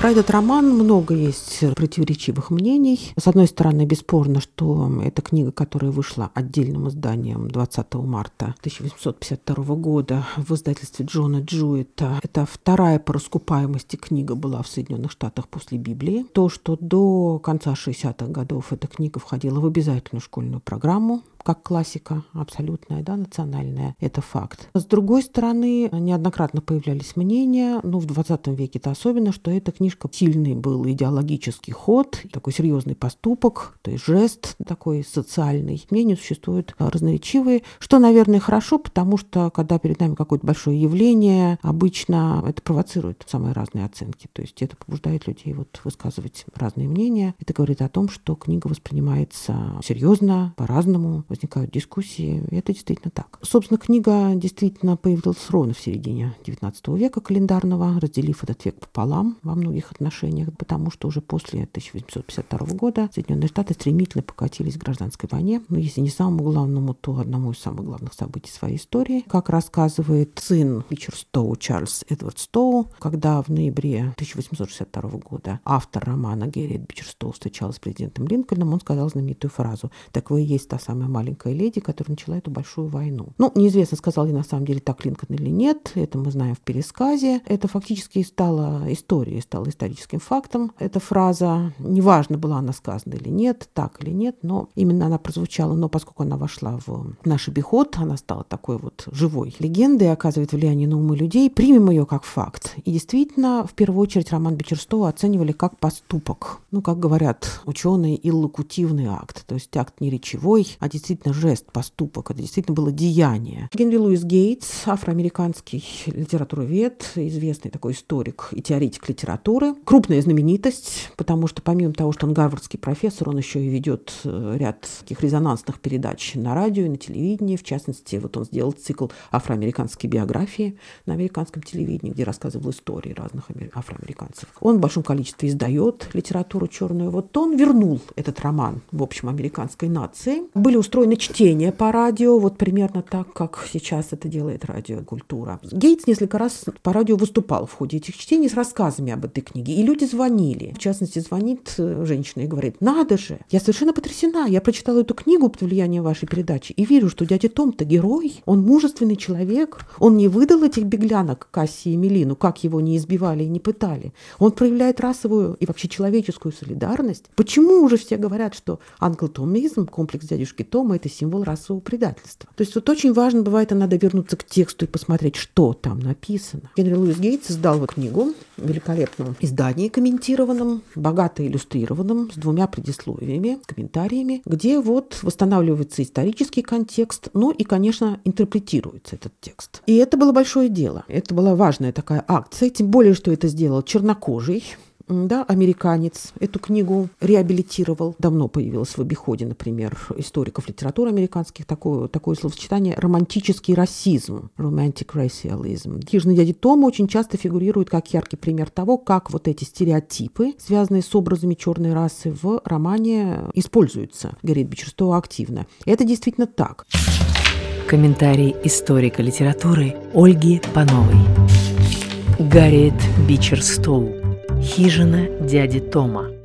Про этот роман много есть противоречивых мнений. С одной стороны, бесспорно, что это книга, которая вышла отдельным изданием 20 марта 1852 года в издательстве Джона Джуэта. Это вторая по раскупаемости книга была в Соединенных Штатах после Библии. То, что до конца 60-х годов эта книга входила в обязательную школьную программу, как классика абсолютная, да, национальная, это факт. С другой стороны, неоднократно появлялись мнения, ну, в 20 веке это особенно, что эта книжка сильный был идеологический ход, такой серьезный поступок, то есть жест такой социальный. Мнения существуют разноречивые, что, наверное, хорошо, потому что, когда перед нами какое-то большое явление, обычно это провоцирует самые разные оценки, то есть это побуждает людей вот высказывать разные мнения. Это говорит о том, что книга воспринимается серьезно, по-разному, возникают дискуссии, это действительно так. Собственно, книга действительно появилась ровно в середине XIX века календарного, разделив этот век пополам во многих отношениях, потому что уже после 1852 года Соединенные Штаты стремительно покатились к гражданской войне, но если не самому главному, то одному из самых главных событий своей истории. Как рассказывает сын Ричард Стоу, Чарльз Эдвард Стоу, когда в ноябре 1862 года автор романа Герриет Бичер Стоу встречалась с президентом Линкольном, он сказал знаменитую фразу «Так вы и есть та самая маленькая леди, которая начала эту большую войну. Ну, неизвестно, сказал ли на самом деле так Линкольн или нет, это мы знаем в пересказе. Это фактически стало историей, стало историческим фактом. Эта фраза, неважно, была она сказана или нет, так или нет, но именно она прозвучала, но поскольку она вошла в наш обиход, она стала такой вот живой легендой, оказывает влияние на умы людей, примем ее как факт. И действительно, в первую очередь, роман Бичерстоу оценивали как поступок. Ну, как говорят ученые, иллокутивный акт, то есть акт не речевой, а действительно действительно жест, поступок, это действительно было деяние. Генри Луис Гейтс, афроамериканский литературовед, известный такой историк и теоретик литературы, крупная знаменитость, потому что помимо того, что он гарвардский профессор, он еще и ведет э, ряд таких резонансных передач на радио и на телевидении. В частности, вот он сделал цикл афроамериканской биографии на американском телевидении, где рассказывал истории разных афроамериканцев. Он в большом количестве издает литературу черную. Вот он вернул этот роман, в общем, американской нации. Были устроены устроено чтение по радио, вот примерно так, как сейчас это делает радиокультура. Гейтс несколько раз по радио выступал в ходе этих чтений с рассказами об этой книге, и люди звонили. В частности, звонит э, женщина и говорит, надо же, я совершенно потрясена, я прочитала эту книгу под влиянием вашей передачи и вижу, что дядя Том-то герой, он мужественный человек, он не выдал этих беглянок Касси и Мелину, как его не избивали и не пытали. Он проявляет расовую и вообще человеческую солидарность. Почему уже все говорят, что англотомизм, комплекс дядюшки Тома, дома – это символ расового предательства. То есть вот очень важно бывает, надо вернуться к тексту и посмотреть, что там написано. Генри Луис Гейтс издал вот книгу в великолепном издании комментированном, богато иллюстрированном, с двумя предисловиями, комментариями, где вот восстанавливается исторический контекст, ну и, конечно, интерпретируется этот текст. И это было большое дело. Это была важная такая акция, тем более, что это сделал чернокожий да, американец, эту книгу реабилитировал. Давно появилось в обиходе, например, историков литературы американских такое, такое словосочетание «романтический расизм», «romantic racialism». Хижина дяди Тома очень часто фигурирует как яркий пример того, как вот эти стереотипы, связанные с образами черной расы в романе, используются, говорит Бичерстоу активно. И это действительно так. Комментарий историка литературы Ольги Пановой. Гарриет Бичерстоу Хижина дяди Тома.